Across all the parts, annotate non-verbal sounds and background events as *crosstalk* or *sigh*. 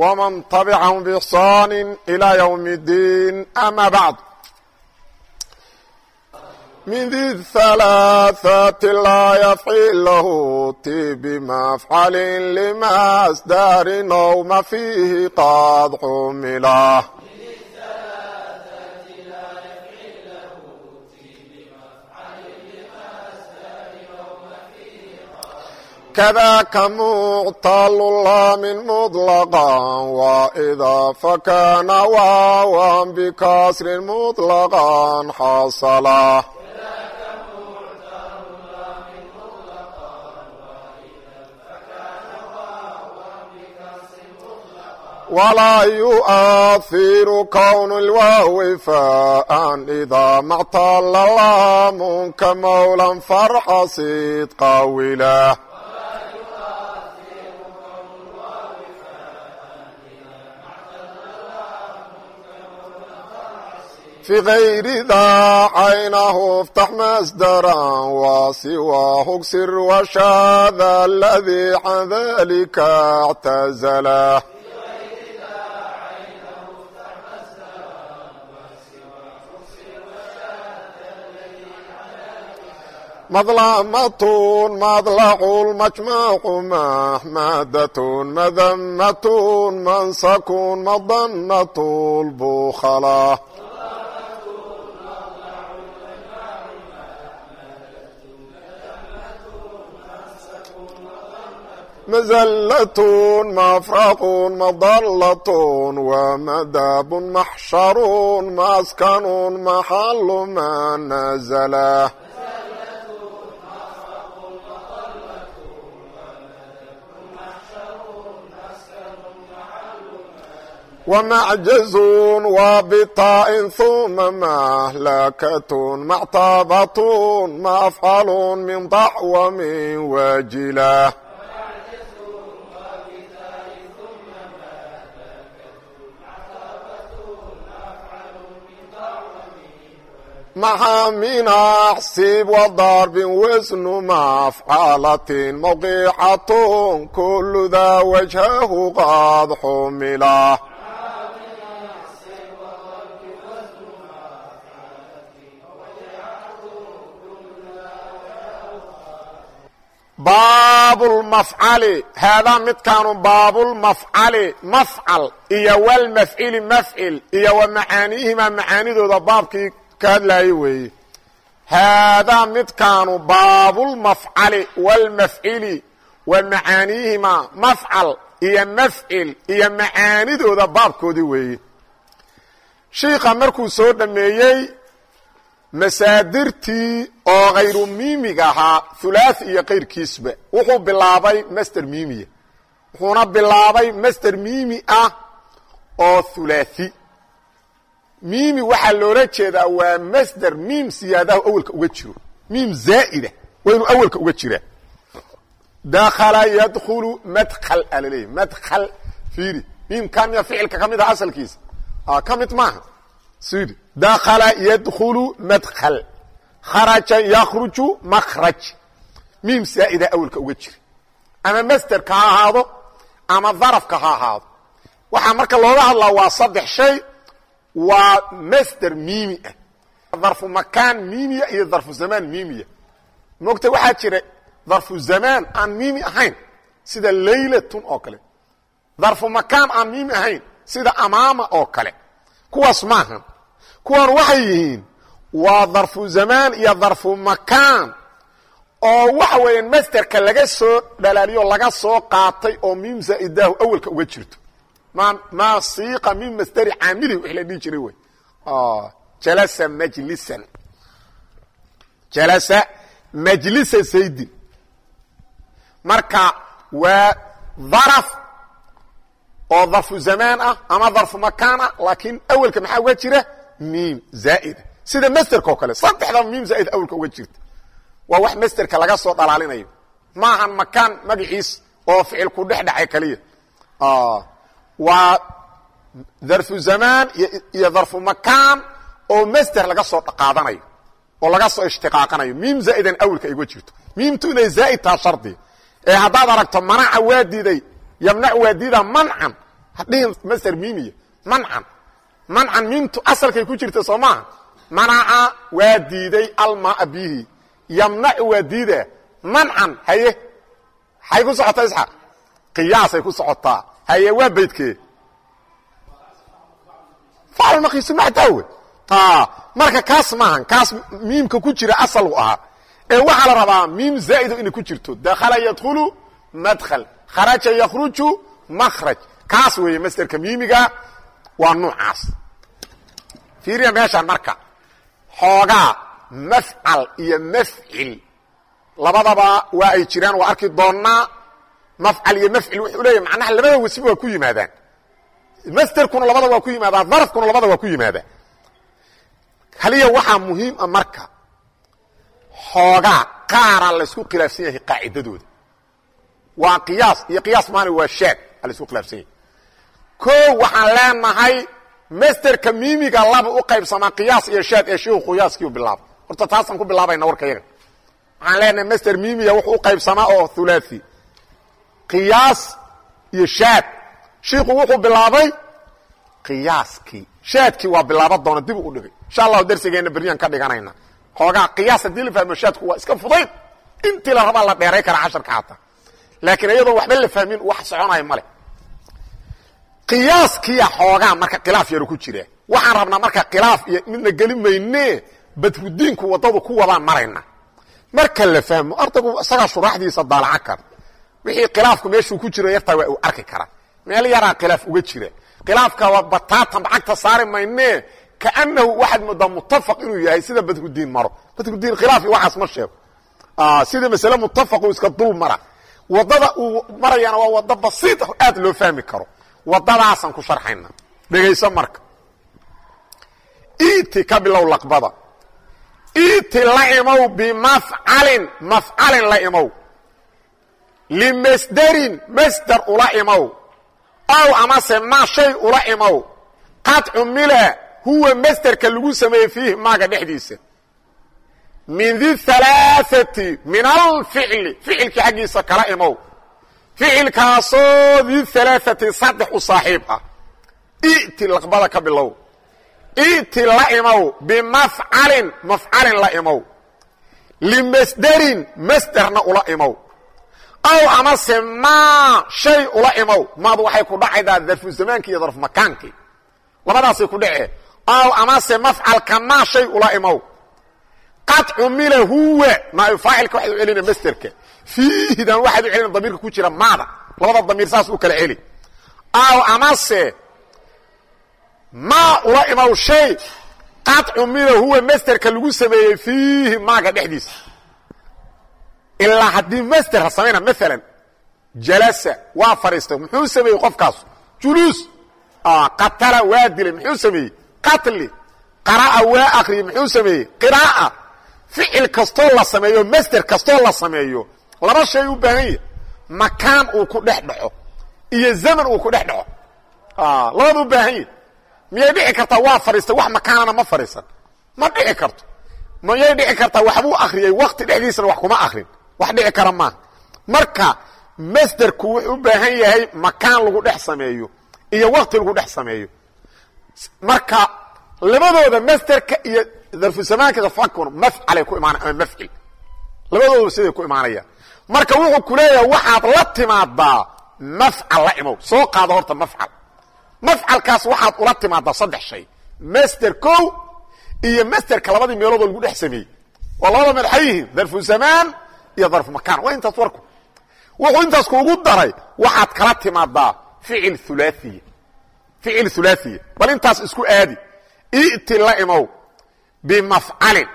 wman tabcahm bixsaan ilaa ywm اddiin ama bacd min di halaaثati laa yafcil lahu ti bimafcalin limasdarin ow ma fiihi qaad xumila kdaka muctalulaamin muطlaqan waidaa fakana waawan bikasrin muطlaqan xasala walaa yu'ahiru kownu lwaawi faan idaa mactala laamun ka mowlan farxa sidqa wilah في غayri daa caynahu اftax masdaran wa siwaahu gsir washaada اladii can dalika اctazla madlamatun madlacu majmacu mahmadatun madamatun mansakun madanatu lbukhala mزلة مفرق مضلة ومdاب محشر مسكن محل ما نزله ومعجز وبطاء ثم مهلكة معطبة مفعل من ضع ومن وجله maxaa minhaa xsiib wadaarbin wesnu mafcalatin mawqiicatun kuludaa wajhahu qaad xumila baabulmafcali haadaa midkaanu baabulmafcali mafcal iyo walmafcili mafcil iyo wa macaaniihimaa macaanidooda baabkii ka hadlaayo weeye haadaa midkaanu baabulmafcali wاlmafcili wa macaaniihima mafcal iyo mafcil iyo macaanidooda baabkoodii weeye shiika markuu soo dhameeyey masaadirtii oo kayru miimiga ahaa hulaaثi iyo kayrkiisba wuxuu bilaabay master miimiya wuxuuna bilaabay master miimi ah oo hulaaثi miimi waxaa loola jeedaa waa masder miim siyaadaha awelka uga jiro. Miim zaa'ida waa inuu awelka uga jiraa dakala yadkulu madkal aa laleeyahy madkal fiiri miimkan miya ficilka ka mid ah asalkiisa ka mid maaha. Sidi dakala yadkulu madkal kharaja yakruju makraj miim zaa'ida awelka uga jira. Ama masderka ha ahaado ama darafka ha ahaado. Waxaa marka looga hadlaa waa saddex shay waa masder miimi ah. Darfu makaan miimiya iyo darfu zamaan miimiya moogta waxaa jira darfu zamaan aan miimi ahayn sida laylatun oo kale. Darfu makaan aan miimi ahayn sida amaama oo kale. Kuwaas maaha kuwan waxay yihiin waa darfu zamaan iyo darfu makaan oo waxa weeyaan masderka laga soo dhalaaliyo laga soo qaatay oo miim zaa'idaahu awelka uga jirto ma siiqa min masderi caamilihi wix la dhihi jiray wey. Jalasa majlisan. Jalasa majlisa zaydin marka waa daraf oo darfu zamaan ah ama darfu makaan ah laakiin awelka maxaa uga jira? Miim zaa'ida sida masterka oo kale saddexda miim zaa'id awalka uga jirta. Waa wax masterka laga soo dhalaalinayo. Maahan makaan magaciis oo ficil ku dhex dhacay kaliya waa darfu zamaan iyo darfu makaan oo master laga soo qaadanayo oo laga soo ishtiqaaqanayo. Miim zaa'idan awalka ay uga jirto. Miimtu inay zaa'id taha shardi. Ee haddaad aragto manaca waa diiday yamnac waa diida mancan hadhihin master miimiya mancan mancan miimtu asalkay ku jirta soo maaha. Manaca waa diiday almaa bihi yamnacu waa diida mancan haye hay ku socotaa isxaaq? Qiyaasay ku socotaa haye waa baydkee facl makiisu maxdaawe marka kaas maahan kaas miimka ku jira asal u ahaa ee waxaa la rabaa miim zaaido inay ku jirto dakhala yadkhulu madkhl kharaja yakhruju makhraj kaas weeye masderka miimiga waa nuucaas fiiriya meeshaan marka xoogaa mafcal iyo mafcil labadaba waa ay jiraan waa arki doonnaa mafcal iyo mafcil wuxuu leeyahy macnaha labada wasiba waa ku yimaadaan. Masderkuna labada waa ku yimaadaa darafkuna labada waa ku yimaadaa kaliya waxaa muhiima marka xoogaa qaaraa laysku khilaafsan yahay qaacidadooda. Waa qiyaas iyo qiyaas maana waa shaad a laysku khilaafsan yahay. Koo waxaan leenahay masterka miimiga laba u qaybsamaa qiyaas iyo shaad ee shiiku qiyaaskiiu bilaaba horta taasaan ku bilaabayna warka yaga waxaan leenahay master miimiga wuxuu u qaybsamaa oo hulaaثi qiyaas iyo shaad. Shiiku wuxuu bilaabay qiyaaskii. Shaadkii waa bilaaban doona dib u dhigay. Insha allahu darsigeena beryaan ka dhiganayna. Xoogaa qiyaas haddii la fahmo shaadku waa iska fudayd intii la rabaa la dheeray karaa casharka xataa laakiin iyadoo waxba la fahmin wax soconayo male qiyaaskiya xoogaa marka khilaaf yaro ku jira. Waxaan rabnaa marka khilaaf iyo midna geli mayne badrudiinku waddadu ku wadaan marayna. Marka la fahmo ardaygu isagaa shuraaxdiisa daalaca kara wixii khilaafku meeshuu ku jiro yartaa waa uu arki karaa. Meel yaraa khilaaf uga jira khilaafka waa bataatan bacagta saari mayne kaanahu waxaad moodaa mutafaq inuu yahay sida badrudiin maro. Badrudiin khilaaf waxaas ma sheego. Sida masale mutafaqu iska dul mara. Waddada uu marayana waa waddo basiid ah aad loo fahmi karo. Waddadaasaan ku sharxayna. Dhegayso marka. Iti ka bilow laqbada. Iti la imow bimafcalin mafcalin la imow limasderin masder ula imow ow amase maa shay ula imow qad cumila huwa masderka lagu sameeyey fiihi maaga dhexdiisa min di halaaثati min alficli ficilkii xaggiisa kala imow ficilkaasoo di halaaثati saddex u saaxiib ah i'ti laqbada ka bilow i'ti la imow bimafcalin mafcalin la imow limasderin masderna ula imow ow amase maa shay ula imow. Maadu waxay ku dhacaydaa darfu zamaankii iyo darfu makaankii labadaasay ku dhacee. Ow amase mafcalka maa shay ula imow. Qad cumila huwa. Naaibu faacilka waxaad u celina masterka fiihidan waxaad u celina damiirka ku jira maada. Labada damiir saas u kala celi. Ow amase maa ula imow shay. Qad cumila huwa masterka lagu sameeyey fiihi maaga dhexdiisa ilaa haddii master ha samayna maalan jalasa waa fadhiistay muxuu sameeyey qofkaas? Juluus. Qatala waa dilay muxuu sameeyey? Qatli. Qara'a waa akriyey muxuu sameeyey? Qiraa'a. Ficil kastoo la sameeyo master kastoo la sameeyo laba shay u baahan yahy makaan uu ku dhex dhaco iyo zaman uu ku dhex dhaco. Labada u baahan yahy miyay dhici kartaa waa fadhiistay wax makaanana ma fadhiisan ma dhici karto. Miyay dhici kartaa waxbuu akriyey wakti dhexdiisana wax kuma akrin wax dhici kara maaha marka masderku wuxuu u baahan yahay makaan lagu dhex sameeyo iyo wakti lagu dhex sameeyo. Marka labadooda masderka iyo darfusamaanka darfakun mafcalay ku imaana ama mafcil. Labadooda siday ku imaanayaan marka wuxuu ku leeyahay waxaad la timaadaa mafcal la imow. Soo qaado horta mafcal. Mafcalkaas waxaad ula timaadaa saddex shay. Master kow iyo masterka labadii meeloodoo lagu dhex sameeyey. Oo labada madaxay yihiin darfu zamaan iyo darfu makaan waa intaas warku wuxuu intaas kuugu daray waxaad kala timaadaa ficil hulaaثiya ficil hulaaثiya bal intaas isku aadi i'ti la imow bimafcalin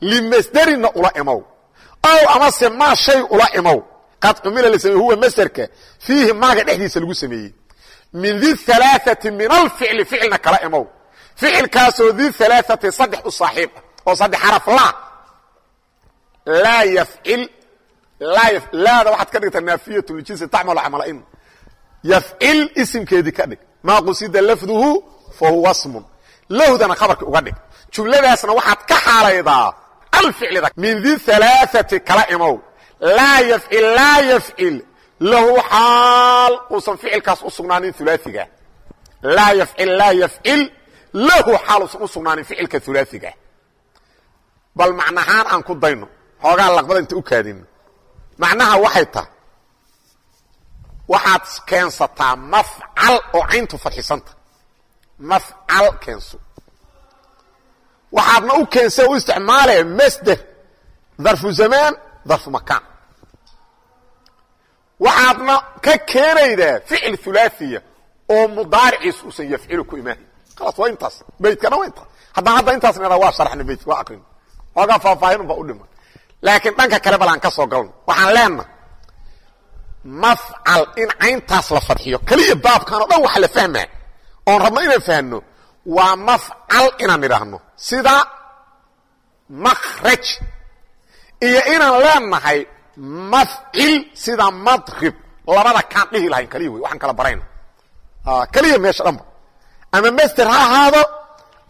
limasderinna ula imow ow amase maa shay ula imow qad cumila la sameye huwa masderka fiihi maaga dhexdiisa lagu sameeyey min di halaaثati min alficli ficilna kala imow ficilkaasoo di alaaati saddex u saaxiib ah oo saddex xaraf laa laa yafcil laada waxaad ka dhigtaa naafiyat ljinsi tacmalu camala in yafcil isimkeedii ka dhig maa qusida lafduhu fa huwa smun lahdana khabarkii uga dhig jumladaasna waxaad ka xaalaydaa alficlida min di alaaati kala imow laa yafcil laa yafcil lahu xaal uusan ficilkaas u sugnaanin ulaaiga laa yafcil laa yafcil lahu xaal uusan u sugnaanin ficilka ulaaiga bal macnahaan aan ku dayno xoogaa laqbada inta u kaadino macnaha waxay tahay waxaad keensataa mafcal oo cayntu fadxisanta mafcal keenso. Waxaadna u keensa u isticmaalaya masder darfu zamaan darfu makaan. Waxaadna ka keenaydaa ficil ulaaiya oo mudaariciis uusan yafcilu ku imaanayn khalaas waa intaas beydkana waa intaas. Haddaan hadda intaas nada waa sharxna beydka waa aqrino xoogaa faahfaahin unba u dhima laakiin dhanka kale bal aan ka soo galno. Waxaan leenaha mafcal in cayntaas la fadxiyo keliya baabkan o dhan waxa la fahmaa oon rabno inaan fahno waa mafcal inaan idhaahno. Sida makraj iyo inaan leenahay mafcil sida madrib. Labada kaan dhihi lahayn kaliya wey waxaan kala barayna keliya meesha dhanba ama master ha ahaado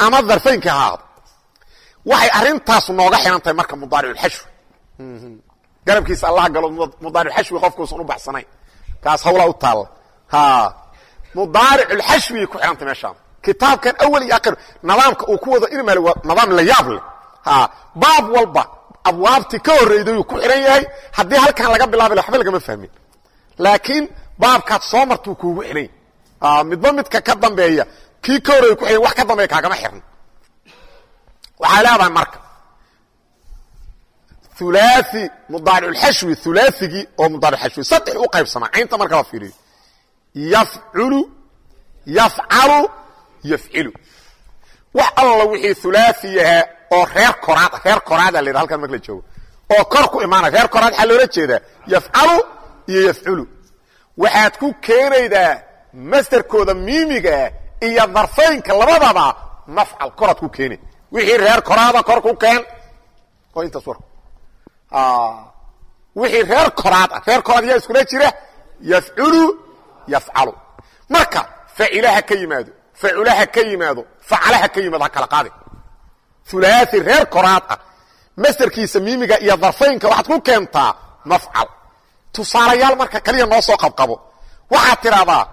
ama darfaynka ha ahaado. Waxay arrintaas nooga xihan tahay marka mudaariculxashwi garabkiisa allaha galo mudaariculxashwi qofkuusan u baxsanayn. Kaas hawlaa u taalla mudaariculxashwiyay ku xihantay meeshaan. Kitaabkan awal iyo akhir nidaamka uu ku wado irmal waa nidaam la yaab leh. Baab walba abwaabtii ka horreydayuu ku xihan yahay haddii halkan laga bilaabi la waxba lagama fahmin. Laakiin baabkaad soo martuu kuugu xihany midba midka ka dambeeya kii ka horreeya ku xihan wax ka dambeeya kaagama xirn waxaa leedahay marka ulaai mudaariculxashwi ulaaigii oo mudaariculxashwi saddex u qaybsamaa caynta marka la fiiriyo. Yafculu yafcalu yafcilu. Wax alla wixii ulaaiyahaa oo reer koraad reer koraada la yidha halkan marka la joogo. Oo kor ku imaanaya reer koraad waxaa loola jeedaa yafcalu iyo yafculu. Waxaad ku keenaydaa masderkooda miimigaa iyo darfaynka labadaba mafcal koraad ku keena wixii reer koraada kor ku keen oo intaas war wixii reer koraad ah reer koraad yaa iskula jira yafculu yafcalu. Marka facilaha ka yimaado faculaha ka yimaado facalaha ka yimaado ha kala qaadi. Ulaai reer koraad ah masderkiisa miimiga iyo darfaynka waxaad ku keentaa mafcal. Tusaalayaal marka kaliya noo soo qabqabo waxaad tidhahdaa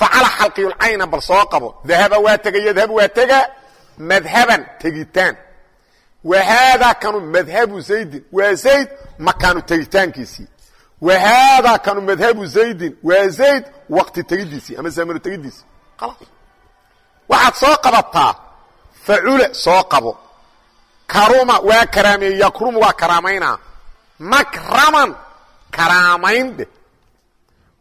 facala xalqiyulcayna bal soo qabo. Dahaba waa tega yadhabu waa tega madhaban tegitaan wa haadaa kanu madhabu zaydin waa zayd makaanu tegitaankiisii wa haadaa kanu madhabu zaydin waa zayd waqti tegidiisii ama zamanu tegidiisii khalaas waxaad soo qabataa facula soo qabo karuma waa karaameeye yakrumu waa karaamaynaa makraman karaamayn dheh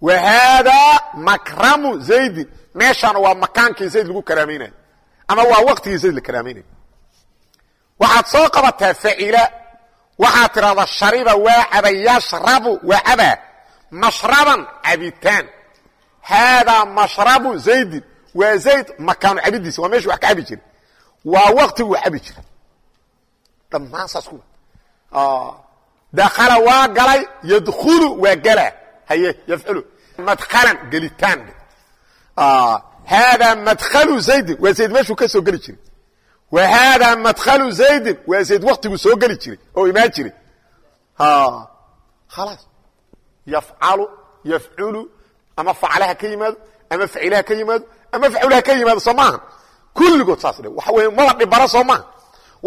wa haadaa makramu zaydin meeshaana waa makaankii zayd lagu karaamaynayo ama waa waqtigii zayd la karaamaynayo waxaad soo qabataa facila waxaad tidhahdaa shariba waa caba yashrabu waa cabaa. Mashraban cabitaan. Haadaa mashrabu zaydin. Waa zayd makaanu cabidiisa waa meeshu wax ka cabi jira waa waqtigu cabi jira dhammaan saas ku dakala waa galay yadkulu waa gala. Haye yafculu madkhalan gelitaan. Haadaa madkhalu zaydin. Waa zayd meeshuu ka soo geli jiray wa haadaa madkhalu zaydin waa zayd waktigu soo geli jiray oo imaan jiray. Khalaas yafcalu yafculu ama faclaha ka yimaado ama facilaha ka yimaado ama faculaha ka yimaado soo maaha kulligood saas dhe waxa weeye maba dhibaro soo maaha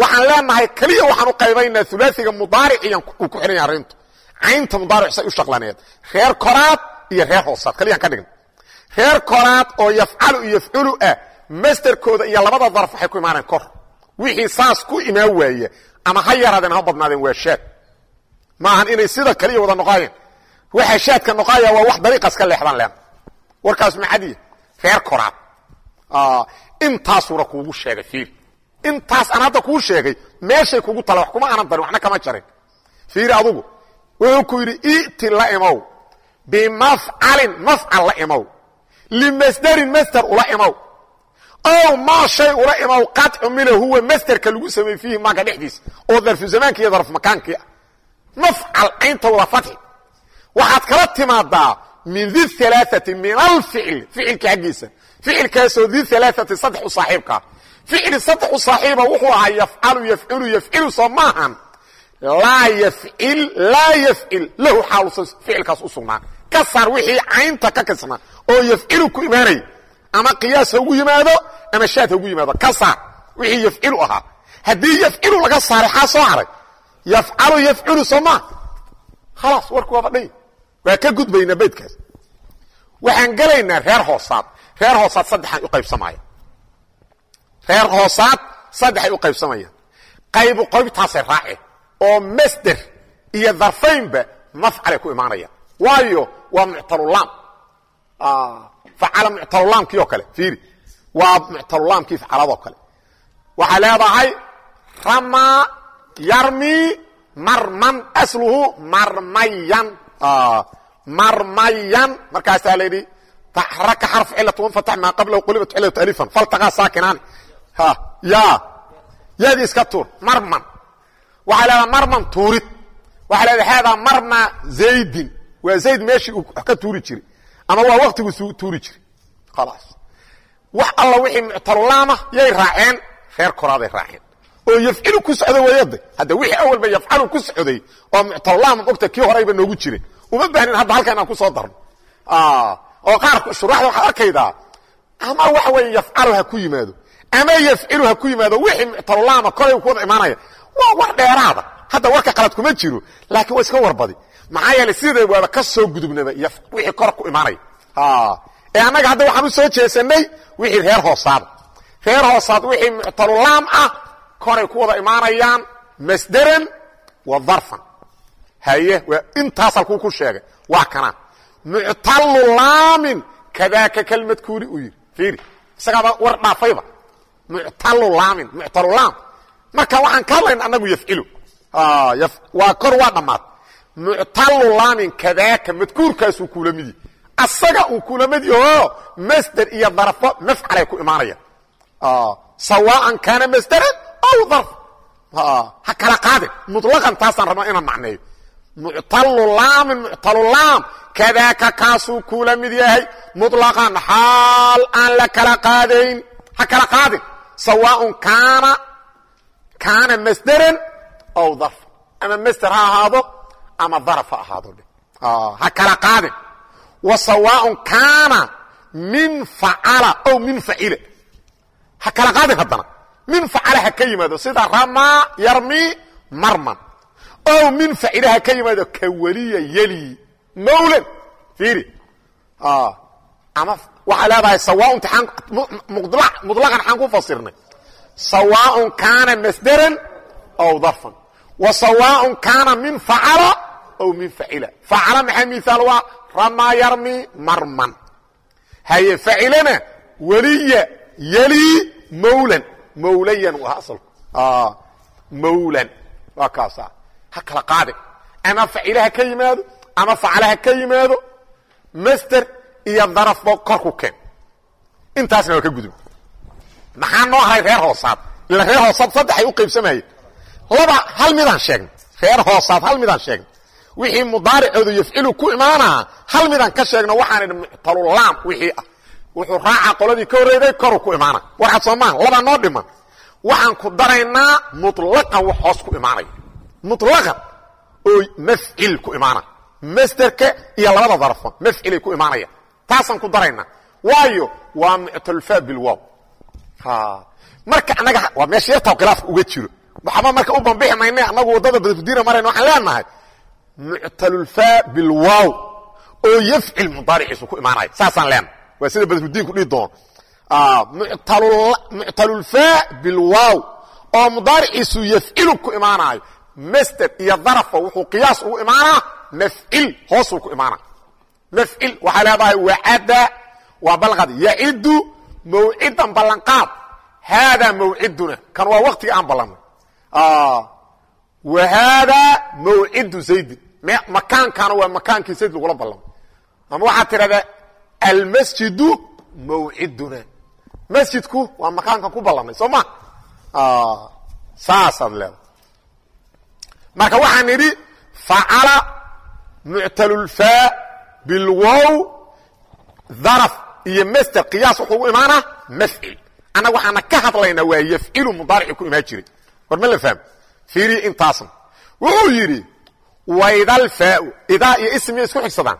waxaan leenahay keliya waxaan u qaybaynaa ulaaiga mudaariciyan uu ku xidhan yaha arrintu. Caynta mudaaric say u shaqlaneed reer koraad iyo reer hoosaad kaliyaan ka dhigna reer koraad oo yafcalu iyo yafculu ah masterkooda iyo labada daraf waxay ku imaaneen kor. Wixii saas ku imaan waaya ama ha yaraadeen ha badnaadeen waa shaad. Maahan inay sida kaliya wada noqoayeen waxa shaadka noqoaya waa wax dariiqaas ka leexdaan leen warkaas macadiya reer koraad intaasuuna kuugu sheegay fiiri intaas aan hadda kuu sheegay meeshay kugu tala wax kuma aanan darin waxna kama jarin. Fiiri adugu wuxuu ku yidhi i'ti la imow. Bimafcalin mafcal la imow. Limasderin masder ula imow ow maa shay ula imaw qad cumila huwa masderka lagu sameey fiihi maaga dhexdiisa oo darfu zamaanki iyo darf makaankii ah. Mafcal caynta wada fatxi waxaad kala timaadaa min di alaaati min alficl ficilka xaggiisa. Ficilkaasoo di alaaati saddex u saaxiibkaa ficil saddex u saaxiiba wuxuu ahaa yafcalu yafcilu yafcilu soo maahan laa yafcil laa yafcil lahu xaalusan ficilkaas u sugnaa. Ka saar wixii caynta ka kasnaa oo yafcilu ku imaanaya ama qiyaas ha ugu yimaado ama shaad ha ugu yimaado. Ka saar wixii yafcilu ahaa. Haddii yafcilu laga saaray xaa soo haray? Yafcalu yafcilu soo maa khalaas warku waaba dhan waa ka gudbaynaa baydkaas. Waxaan gelaynaa reer hoosaad. Reer hoosaad saddexaan u qaybsamaya. Reer hoosaad saddexay u qaybsamayaan qaybu qaybtaasay raace oo masder iyo darfaynba mafcalay ku imaanayaan waayo waa muctalulaam facala muctalulaamkii oo kale fiiri. Waa muctalulaamkii facalado kale. Waxay leedahay ramaa yarmi marman asluhu marmayan. Marmayan. Markaasaa la yidhi taxraka xarf cilatu wanfatax maa qablahu qulibat cilatu alifan faltaqaa saakinaani ya. Yaadii iska tuur marman. Waxaa leedaha marman tuurid. Waxaa leedaha haadaa marma zaydin. Waa zayd meeshii uu ka tuuri jiray ama waa waktigu tuuri jiray. Khalaas. Wax alla wixii muctalulaama yay raaceen reer koraaday raaceen. Oo yafcilu ku socda wayade hadda wixii awalba yafcalu ku socday oo muctalulaama ogta kii horeyba noogu jiray. Uma baahnin hadda halka inaan ku soo darno. Oo qaar shuraxda waxaad arkaydaa ama waxa weeye yafcalu ha ku yimaado ama yafcilu ha ku yimaado wixii muctalulaama kolay ku wada imaanaya. Waa war dheeraada. Hadda warka qalad kuma jiro laakiin waa iska warbadi maxaa yeelay siday waaba ka soo gudubnaba wixii kor ku imaanaya ee annaga hadda waxaan u soo jeesanay wixii reer hoosaada reer hoosaad wixii muctalulaam ah koray ku wada imaanayaan masderan wa darfan. Haye waa intaas halkuu ku sheegay. Waa kana muctalu laamin kadaaka kalmadkuuli uu yidhi. Fiiri. Isagaaba war dhaafayba. Muctalu laamin muctalu laam marka waxaan ka hadlayna annagu yafcilu. Waa kor waa dhammaad muctalu laamin kadaaka madkuurkaasuu kula mid yahy asaga uu kula mid yaho masder iyo darfo mafcalay ku imaanaya. Ah, sawaan kaana masdaran aw darfa ah, ha kala qaadin. Mulaqan taasaan rabnaa inaan macneeyo. Muctalu laamin muctalu laam kadaaka kaasuu kula mid yahay. Mulaqan xaal aan la kala qaadayn. Ha kala qaadin. Sawaan kaana kaana masdaran aw darfa ama masder ha ahaado ama daraf ha ahaado ha kala qaadin wa sawaaun kaana min facala ow min facila ha kala qaadin haddana. Min facala ha ka yimaado sida ramaa yarmi marman. Ow min facila ha ka yimaado ka weliya yeli mawlan fiiri. Ama waxaa leedahay sawaaun taaan mudlaqan xaan ku fasirnay. Sawaaun kaana masdaran ow darfan. Wa sawaaun kaana min facala aw min facila facala maxaa miaal waa ramaa yarmi marman haye facilana weliya yeli mawlan mawlayan waa asalku mawlan waa kaasa ha kala qaadin ama facile ha ka yimaado ama facala ha ka yimaado master iyo darafba korku keen intaasna waa ka gudub maxaa noo haray reer hoosaad ila reer hoosaad saddexay u qaybsamayeen laba hal midaan sheegnay reer hoosaad hal midaan sheegnay wixii mudaaricoodu yafcilu ku imaanaa hal midaan ka sheegno waxaan idhi muctalulaam wixii ah. Wuxuu raaca qoladii ka horreyday koru ku imaana warxad soo maaha labaa noo dhiman waxaan ku daraynaa muطlaqan wax hoos ku imaanaya muطlaqan oo mafcil ku imaana masderka iyo labada darfa mafcilay ku imaanaya. Taasaan ku daraynaa waayo waa muctalfa bilwow marka anaga waa meesha yartaa khilaafka uga jiro. Waxba marka u bambixi mayne anagu waddada badfudina marayna waxaan leenahay muctalulfa bilwow oo yafcil mudaariciisu ku imaanaya saasaan leenahay waa sida badfudiinku dhihi doono muctalulfa bilwow oo mudaariciisu yafcilu ku imaanayo masder iyo darafba wuxuu qiyaas ugu imaanaa mafcil hoosuu ku imaana mafcil waxaa leedahay wacada waa balqad yacidu mawcidan ballanqaad. Haadaa mawciduna kan waa waktiga aan ballanay wa haadaa mawcidu zaydin makaankana waa makaankii zayd lagula ballamay ama waxaad tidhahdaa almasjidu mawciduna masjidku waa makaankan ku ballanay soo ma? Saasaad leeda marka waxaan nidhi facala muctalulfaa bilwow daraf iyo master qiyaas wuxuu ugu imaanaa mafcil annaga waxaana ka hadlaynaa waa yafcilu mudaarici ku imaan jiray. War ma la fahm fiiri intaasna. Wuxuu yidhi waydalfaau idaa iyo ismiya isku xigsadaan.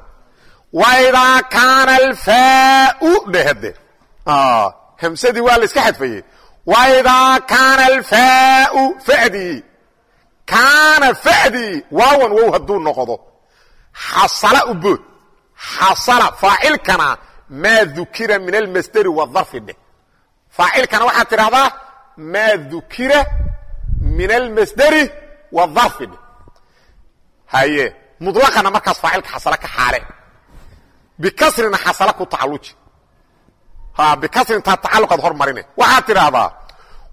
Waidaa kaana alfaau dhehade hamsadii waa la iska xadfayey. Waidaa kaana alfaau fadii. Kaana fadii waawan wow hadduu noqdo. Xasala ubood xasala faacilkana maa dukira min almasderi wadarfi dheh. Faacilkana waxaad tidhahdaa maa dukira min almasderi wadarfi dheh haye muطlaqana markaas faacilka xasala ka xaale. Bikasrina xasala ku tacaluji bikasrin taa tacaluqaad hormarine waxaad tidhaahdaa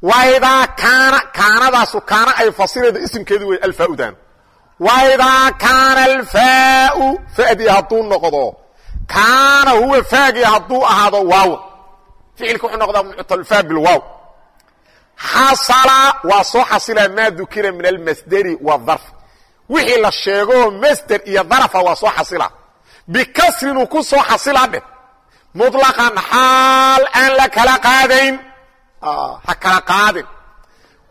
waidaa kaana kaanadaasu kaana ay fasirayda isimkeedi wey alfaudan waidaa kaana alfaau fadii hadduu noqdo kaana huwa faagii hadduu ahaado waaw. Ficilka wuxuu noqdaa muctalfaa bilwaaw xasala waa soo xasilaa maa dukira min almasderi wadarf wixii la sheegoo masder iyo darafa waa soo xasila bikasrinuu ku soo xasila dheh muطlaqan xaal aan la kala qaadayn ha kala qaadin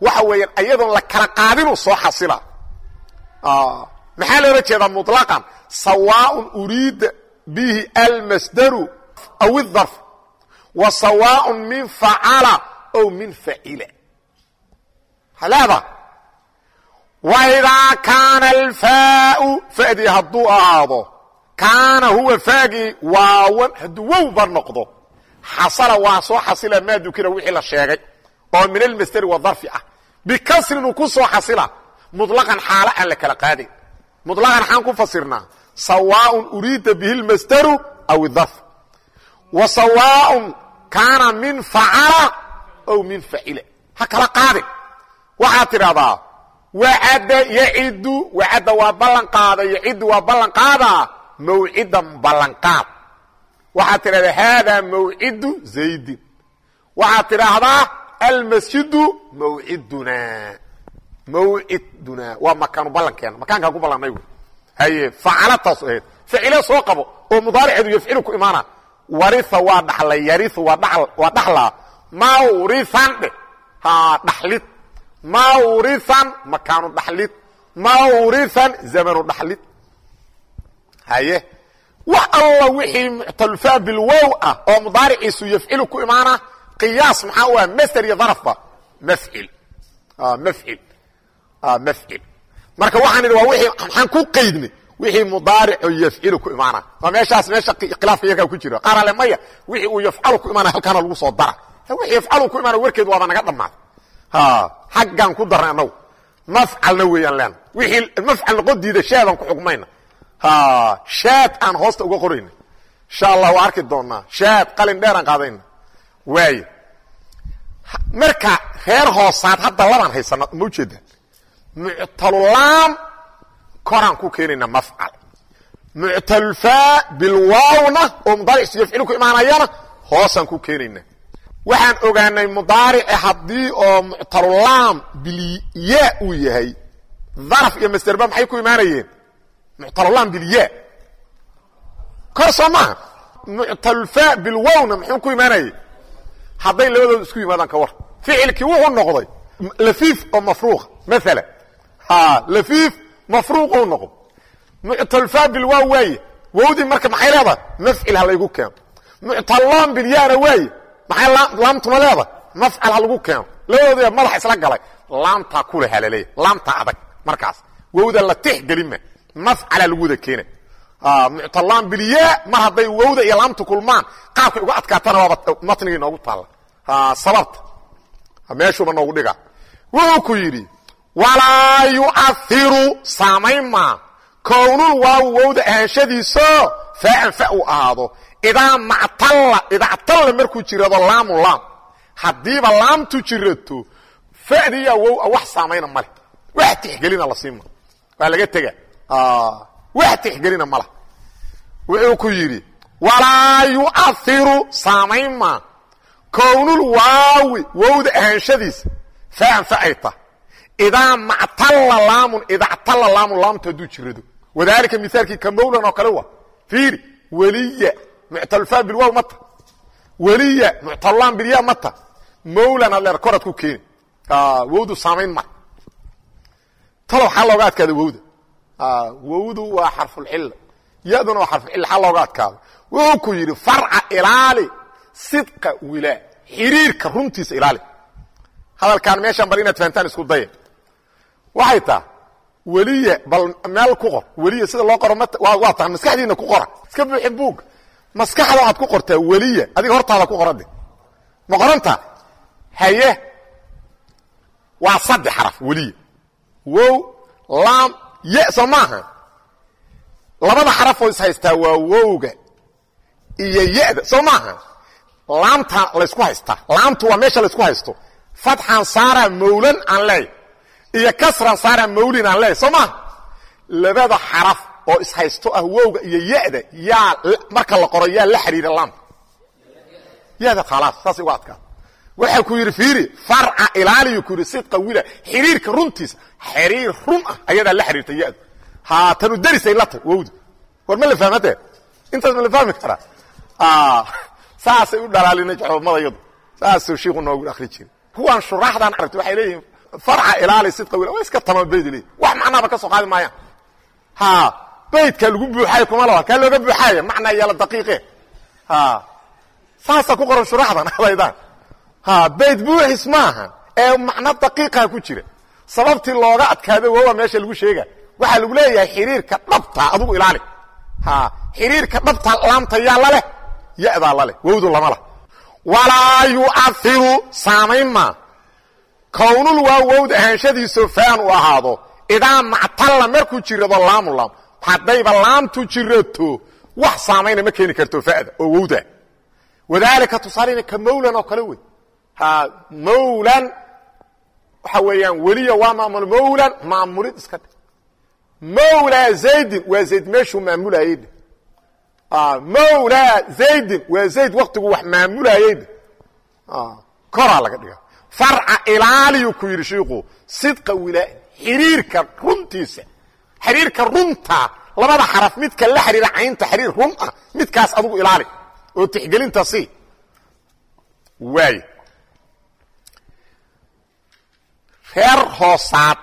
waxa weeyaan ayadoon la kala qaadinuu soo xasila maxaa loola jeedaa muطlaqan sawaaء uriida bihi almasdaru aw الdarf wa sawaaء min facala ow min facila haleeda waidaa kaana alfaau fadii hadduu ahaado kaana huwa faagii waawan hadduu wowba noqdo xasala waa soo xasila maa dukira wixii la sheegay oo min almasderi wadarfi ah bikasrin uu ku soo xasila muطlaqan xaalo aan la kala qaadayn muطlaqan xaan ku fasirnaa sawaaء uriida bihi اlmasdaru aw اdarf wa sawaaء kaana min facala ow min facila ha kala qaadin waxaad tidhahdaa wacadda yacidu wacadda waa ballan qaada yacidu waa ballan qaadaa mawcidan ballanqaad waxaad tidhahdaa haadaa mawcidu zaydin waxaad tidhaahdaa almasjidu mawcidunaa mawcidunaa waa makaanu ballankeena makaankaan ku ballannay wy haye facala taasu ahayd ficile soo qabo oo mudaariceedu yafcilu ku imaana waria waa dhalay yariu waa dhaxlaa mawrian dheh ha dhaxlid mawrian makaanu dhaxlid. Mawrian zamanu dhaxlid. Haye. Wax alla wixii muctalfaa bilwow ah oo mudaariciisu yafcilu ku imaana qiyaas maxaa u ah masder iyo darafba mafcil mafcil mafcil marka waxaan idhi waa wii maxaan ku qaydnay? Wixii mudaarico yafcilu ku imaana. Waa meeshaas meesha khilaafka yarkaa ku jira. Qaar ale maya wixii uu yafcalu ku imaana halkaana lagu soo dara. Wixii yafcalu ku imaana warkeed waaba naga dhammaaday xaggaan ku darnay annagu. Mafcalna weeyaan leena wixii mafcal noqon diida shaadaan ku xukmayna shaad aan hoosta uga qorayna. Insha allah waa arki doonaa shaad qalin dheeraan qaadayna. Waayo marka reer hoosaad hadda labaan haysana ma ujeeda muctalulaam koraan ku keenayna mafcal. Muctalulfaa bilwaawna oo mudaaric yafcilu ku imaanayana hoosaan ku keenayna waxaan ogaanay mudaarici haddii oo muctalulaam bilya uu yahay. Daraf iyo masderba maxay ku imaanayeen? Muctalulaam bilya kor soo maaha muctalulfaa bilwowna muxuu ku imaanayey? Hadday labadooda isku yimaadaan ka war. Ficilkii wuxuu noqday lafiif oo mafruuqa maala lafiif mafruuquu noqdo muctalulfaa bilwaaw waaye. Wowdii marka maxay leedahay? Mafcil ha laygu keeno. Muctalulaam bilyana waaye maxay laamtuna leedahay mafcal ha lagu keeno. Labadoodaba madax isla galay. Laamtaa kule halaleeya laamtaa adag. Markaas wowda la tix gelima mafcala lagu wada keena muctalaan bilya mar hadday wowda iyo laamta kulmaan. Qaabkay uga adkaatana waaba matnigii noogu taalla. Sababta. Meeshuuba noogu dhiga wuxuu ku yidhi walaa yucairu saamayn maa. Kownul waawu wowda ahaanshadiiso faaan fa uu ahaado idaa mactalla idactalla markuu jirado laamu laam haddiiba laamtu jirato fadiya wow wax saamayna male wax tixgelina la siima waa laga tega wax tixgelina mala wuxuu ku yidhi walaa yucairu saamayn maa kownul waawi wowda ahaanshadiisa faan fa ay tah idaa mactalla laamun idactalla laamun laamtu hadduu jirado wadaalika mithaalkii ka mawlan oo kale wa fiiri weliya muctalfa bilwaaw mata weliya muctallaam bilya mata mawlan adleer korad ku keeni wowdu saamayn ma. Talo waxaa looga adkaada wowda wowdu waa xarfulcilla yaduna waa xarfulcilla xaa looga adkaado wuxuu ku yidhi farca ilaali sidqa wilaa xiriirka runtiisa ilaali. Hadalkaan meeshaan bal inaad fahantaan isku daya waxay taha weliya bal meel ku qor weliya sida loo qoro waa taha maskaxdiina ku qora. Iska buuxi buugga maskaxda waxaad ku qortaa weliya adiga hortaada ku qorade ma qorantaa haye. Waa saddex xaraf weliya wow laam ye soo maaha. Labada xarafoo is haystaa waa wowga iyo yada soo maaha. Laamta laysku haystaa laamtu waa meesha laysku haysto. Fatxan saara mawlan aan leey iyo kasran saara mawlin aan leey soo maaha. Labada xaraf oo is haysto ah wowga iyo yada yaa marka la qoro yaa la xiriira laamta yada khalaas saas uga adkaa waxaa ku yidhi fiiri farca ilaaliyu ku yidhi sidqa wila xiriirka runtiisa xiriir run ah ayadaa la xiriirta yadu haatanu darisay la tay wowdu war ma la fahmate intaas ma la fahmi karaa? Saasay u dhalaalina jacbamada yadu. Saasuu shiiku noogu akri jira kuwaan shuraaxdan aragti waxay leeyihiin farca ilaali sidqa wila waa iska tama bayd leeyihiin wax macnaaba ka soo qaadi maayaan baydka lagu buuxaayo kuma laha. Kaa looga buuxaaya macnaa yaalla daqiiqe. Ha. Saasaa ku qoran shuraaxdan *laughs* adaydaan bayd buuxis maaha ee macno daqiiqaa ku jira. Sababtii looga adkaado wowa meesha lagu sheega waxaa lagu leeyahay xiriirka dhabta adugu ilaali. Xiriirka dhabta laamta yaa laleh yadaa laleh wowdu lama lah walaa yu'airu saamayn maa. Kownul waa wowd ahaanshadiiso faan u ahaado. Idaa mactalla markuu jirado laamu laam haddayba laamtu jirato wax saamayna ma keeni karto fa'da oo wowda. Wadaalika tusaalena ka mawlan oo kale wey. Mawlan waxa weeyaan weliya waa maamul mawlan maamulid iska dhe mawlaa zaydin waa zayd meeshuu maamulayey mawlaa zaydin waa zayd waktigu wax maamulayeyde koraa laga dhiga farca ilaaliyu ku yidhi shiiku sidqa wilaa xiriirka runtiisa xiriirka runta labada xaraf midka la xiriira caynta xiriir run ah midkaas adugu ilaali oo tixgelinta si waay reer hoosaad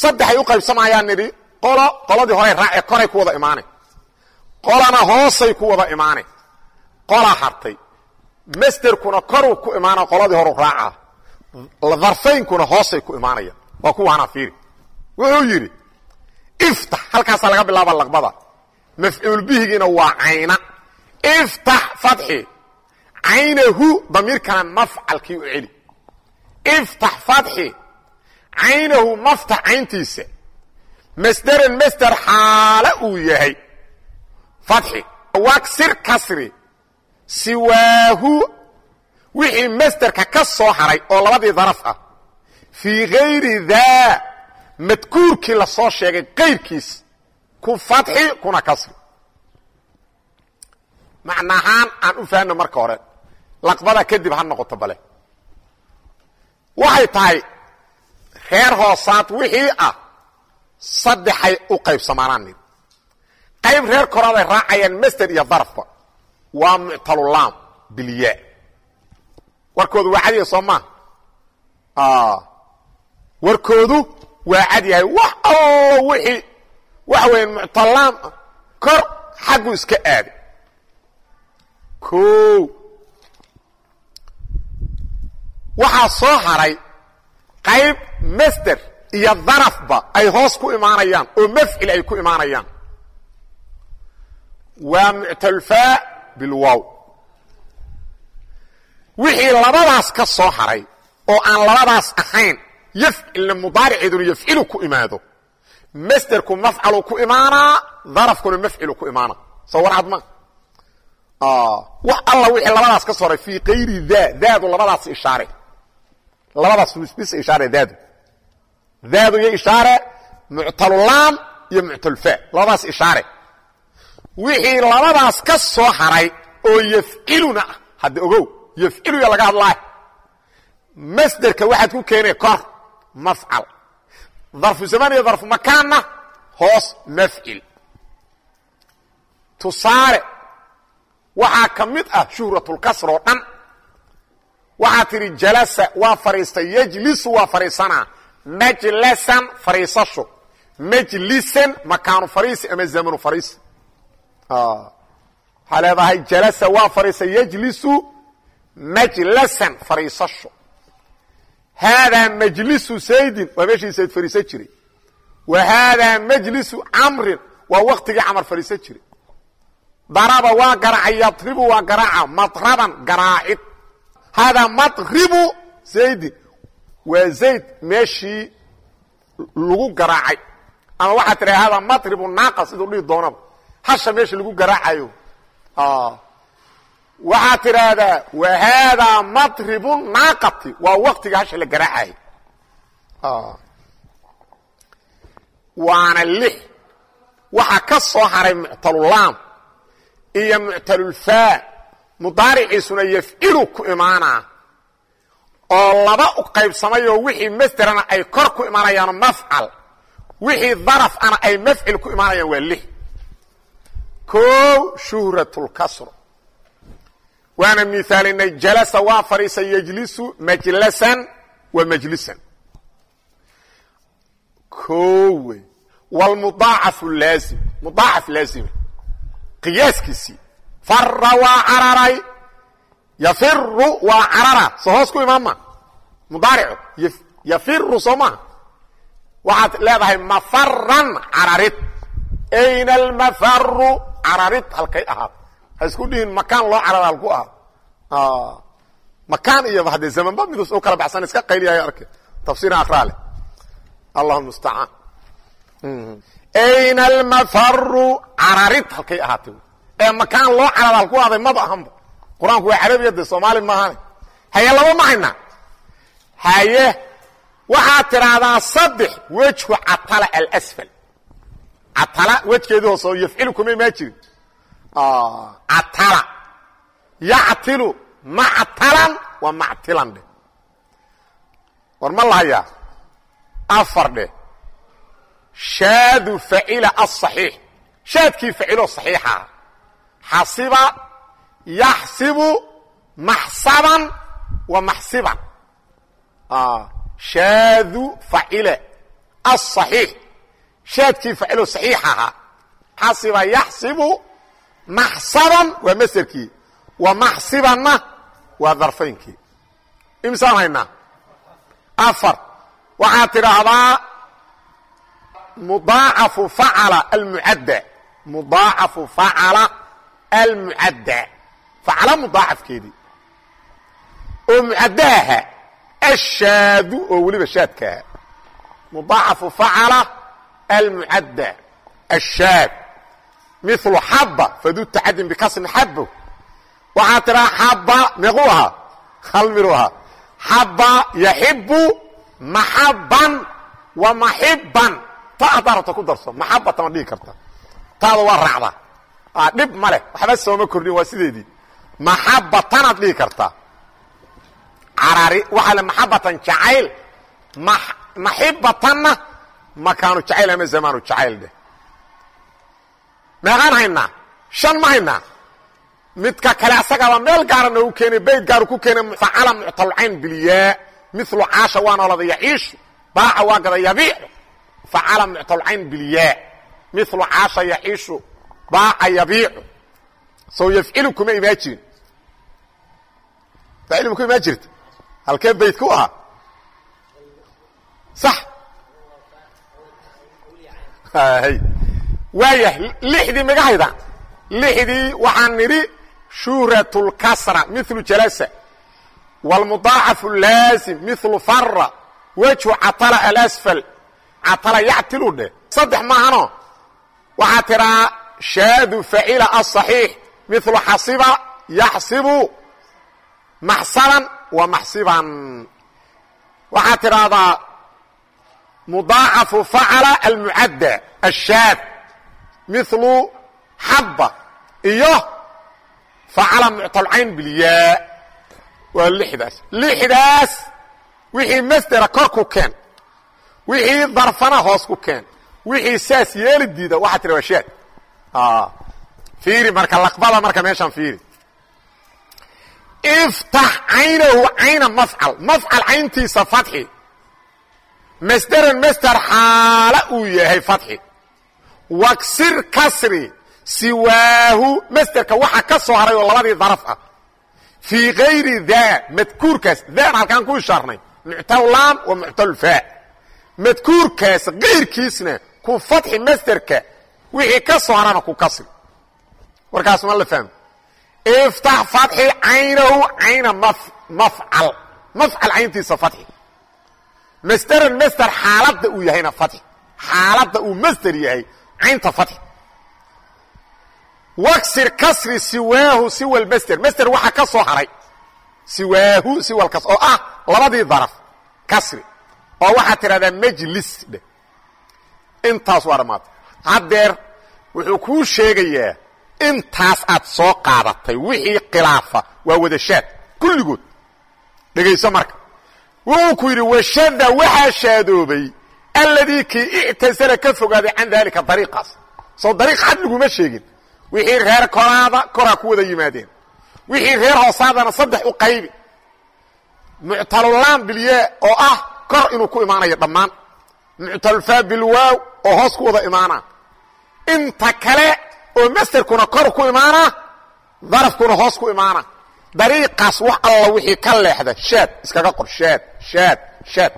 saddexay u qaybsamayaan nidhi qolo qoladii hore raace koray ku wada imaanay qolana hoosay ku wada imaanay qola hartay masterkuna koruu ku imaana qoladii horu raaca darfaynkuna hoosay ku imaanayaan waa kuwaana fiiri wuxuu yidhi iftax halkaasaa laga bilaaba laqbada. Mafcuul bihigiina waa cayna. Iftax fatxi. Caynahu damiirkana mafcalkii u celi. Iftax fatxi. Caynahu maftax cayntiisa. Masderan masder xaale uu yahay. Fatxi. Waksir kasri. Siwaahu. Wixii masderka ka soo haray oo labadii daraf ah. Fii gayri daa madkuurkii la soo sheegay kayrkiis ku fatxi kuna kasri macnahaan aan u fahanno marka hore laqbada kadib ha noqoto bale. Waxay tahay reer hoosaad wixii ah saddexay u qaybsamaanaan nid. Qayb reer koraaday raacayaan masder iyo darafba. Waa muctalulaam bilyaa. Warkoodu waa cadiya soo maa warkoodu waa cad yahay. Wax allo wixii waxa weya muctalaam ah kor xaggu iska aaday. O waxaa soo haray qayb masder iyo darafba ay hoos ku imaanayaan oo mafcil ay ku imaanayaan. Waa muctalfaa bilwow wixii labadaas ka soo haray oo aan labadaas ahayn yafcilna mudaariceeduna yafcilu ku imaado masderku mafcalu ku imaanaa darafkuna mafcilu ku imaana soo warcad ma wax alla wixii labadaas ka soo haray fii kayri daa daadu labadaas ishaare labadaas bis ishaare daadu daadu iyo ishaare muctalulaam iyo muctalfa labadaas ishaare wixii labadaas ka soo haray oo yafciluna ah hadda ogow yafciluya laga hadlaay masderka waxaad ku keenay kor mafcal. Darfu zamaan iyo darfu makaanna hoos mafcil. Tusaale waxaa ka mid ah shuhratulkasr oo dhan. Waxaa tidhi jalasa waa fadhiistay yejlisu waa fadhiisanaa majlasan fadhiisasho majlisan makaanu fadhiisi ama zamanu fadhiisi waxaa leedahay jalasa waa fadhiistay yejlisu majlasan fadhiisasho haadaa majlisu saydin waa meeshii sayd fadhiisan jiray wa haadaa majlisu camrin waa waktigii camar fadhiisan jiray daraba waa garaaca yadribu waa garaaca madraban garaacid haadaa madribu zaydin waa zayd meeshii lagu garaacay ama waxaa tiraa haadaa madribu naaqa siduu dhihi doonaba hasha meesha lagu garaacayo waxaad tidhaahdaa wa haadaa madribu naaqati. Waa waktiga hasha la garaacayo. Waana lix. Waxaa ka soo haray muctalulaam iyo muctalulfaa. Mudaariciisuna yafcilu ku imaanaa. Oo laba u qaybsamayoo wixii masderana ay kor ku imaanayaan mafcal. Wixii darafana ay mafcil ku imaanayaan waa lix. Koow shuhratulkasr waana miaalinay jalasa waa fadhiisa yejlisu majlasan wa majlisan. Koo wey wlmudaacafu laazim mudaacaf laazima qiyaaskiisii fara waa cararay yafiru waa carara. Soo hoos ku imaanma mudaarico yafiru soo maha waxaad leedahay mafaran cararid. Ayna almafaru cararid halkay ahaad ha isku dhihin makaan loo carara halku ahaad makaan iyo haddee zamanba midus u kala baxsan iska qayliyayo arke tafsiira akraale allah mustacaan ayna almafaru cararid halkay ahaatay. Ee makaan loo carara halku ahday maba ahanba qur'aanku waa carabiya de soomaali maahane haye laba ma hayna. Haye waxaad tidhaahdaa saddex wejhu catala alsfal catala wejkeedii hooseo yafcilu kuma imaa jirin catala yactilu mactalan waa mactilan dheh war ma lahayaa afar dheh shaadu facila aلصaxiix shaadkii facilo صaxiixa xasiba yaxsibu maxsaban wa maxsiban shaadu facila aلصaxiix shaadkii facilo صaxiix ahaa xasiba yaxsibu maxsaban waa maserkii wa maxsibanna waa darfaynkii. Imsaan haynaa afar. Waxaad tidhaahdaa mudaacafu facala almucadda mudaacafu facala almucadda facala mudaacafkeedii oo mucaddaha ashaadu oo weliba shaadkaaha mudaacafu facala almucadda ashaad milu xaba fadu tacadin bikasrin xabo waxaa tidhaha xaba meequu ahaa hal miduu ahaa xaba yaxibu maxaban wa maxiban ta haddaa rabta ku darso maxabatan ma dhigi karta. Taada waa raacda. Dhib ma leh. Waxba sooma kordhin waa sideedii. Maxabatanaad dhigi kartaa carari waxaa le maxabatan jacayl. Maxibatanna makaanu jacayl ama zamaanu jacayl dheh meeqaan haynaa shan ma haynaa midka kale asagaaba meel gaara noogu keenay bayd gaaru ku keenay facala muctalcayn bilyaa milu caasha waa noolada yaciishu baaca waa gada yabiicu facala muctalcayn bilyaa milu caasha yaciishu baaca yabiicu soo yafcilu kuma imaa jirin facilum ku imaa jirta? Halkee bayd ku ahaa? Sax waayah lixdii maga hayda lixdii waxaan nidhi shuhrat اlkasra milu jalasa wاlmudaacafu laazim milu fara wejhu catala alasfal catala yactilu dheh saddex maahano waxaa tidhaa shaadu facila aلصaxiix milu xasiba yaxsibu maxsaban wa maxsiban waxaa tidhaahdaa mudaacafu facala almucadda ashaad milu xaba iyo facala muctalcayn bilyaa waa lixdaas. Lixdaas wixii masdera kor ku keen wixii darfana hoos ku keen wixii saas yeeli diida waxaa tira waa shaad. Fiiri marka laqbada marka meeshaan fiiri. Iftax caynahu cayna mafcal mafcal cayntiisa fatxi. Masderan masder xaala uu yahay fatxi waksir kasri siwaahu masderka waxa ka soo haray oo labadii daraf ah. Fii kayri daa madkuurkaas daan halkaan ku ishaarnay muctalulaam wa muctalulfaa madkuurkaas kayrkiisna ku fatxi masderka wixii ka soo harana ku kasri. Warkaas ma la fahmo. Iftax fatxi caynahu cayna mafcal. Mafcal cayntiisa fatxi. Masderan masder xaaladda uu yahayna fatxi. Xaaladda uu masder yahay caynta fatxi waksir kasri siwaahu siwa masder. Masder waxaa ka soo haray. Siwaahu siwalkas oo ah labadii daraf. Kasri. Oo waxaad tidhahdaa majlis dheh intaas waa dhammaatay haddeer wuxuu kuu sheegayaa intaas aad soo qaadatay wixii khilaafa waa wadashaad kulligood. Dhegayso marka. Wuxuu ku yidhi washada waxaa shaadoobay alladii kii ictasala ka fogaaday can daalika dariiqaas. Soo dariiq xad laguma sheegin. Wixii reer koraada koraa ku wada yimaadeen. Wixii reer hoosaadana saddex u qaybi. Muctalulaam bilye oo ah kor inuu ku imaanayo dhammaan. Muctalufaa bilwaaw oo hoos ku wada imaana. Inta kale oo masderkuna kor ku imaana darafkuna hoos ku imaana. Dariiqaas wax alla wixii ka leexda shaad iskaga qor shaad shaad shaad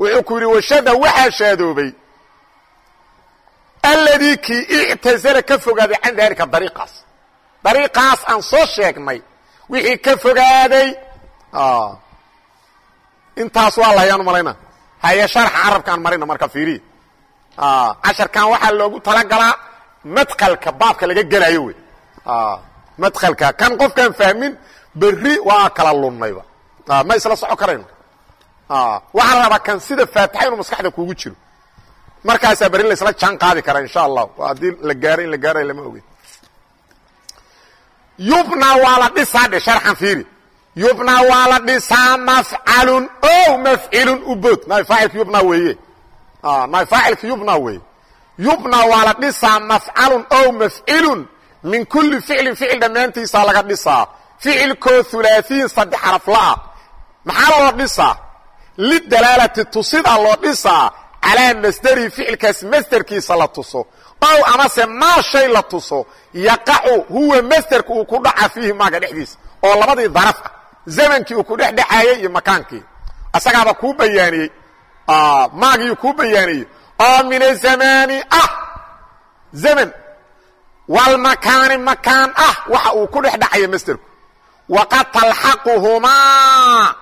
wuxuu ku yidhi washada waxaa shaadoobay. Alladii kii ictasala ka fogaaday can daalika dariiqaas. Dariiqaas aan soo sheegnay wixii ka fogaaday intaas waa lahayaanu malayna. Haye sharxa carabkaan marina marka fiiriya casharkan waxaa loogu talagalaa madkalka baabka laga gelayo wey. Madkalka kan qofkaan fahmin berri waa kala lunnayba. Ma isla soco karayno waxaa la rabaa kan sida faatixa inuu maskaxda kuugu jiro. Markaasaa berri la isla jaan qaadi karaa insha allah haddii la gaaro in la gaarayo lama ogeyn. Yubna waa la dhisaa dhe sharxan fiiri. Yubna waa la dhisaa mafcalun o mafcilun ubood naay faacilka yubna weeye. Naay faacilka yubna weeye. Yubna waa la dhisaa mafcalun o mafcilun min kulli ficlin ficil dhammaantiisaa laga dhisaa. Ficilkoo hulaaثiin saddex xaraflaah maxaa loo dhisaa lidalaalati tusidaa loo dhisaa calaa masderi ficilkaas masderkiisa la tuso ow amase maa shay la tuso yaqacu huwa masderka uu ku dhaca fiihi maaga dhexdiisa oo labadii daraf ah zamankii uu ku dhex dhexaayey iyo makaankii asagaaba kuu bayaaniyey maagiiu kuu bayaaniyey oo min azamaani ah zaman walmakaani makaan ah waxa uu ku dhex dhacaya masderku waqad talxaquhumaa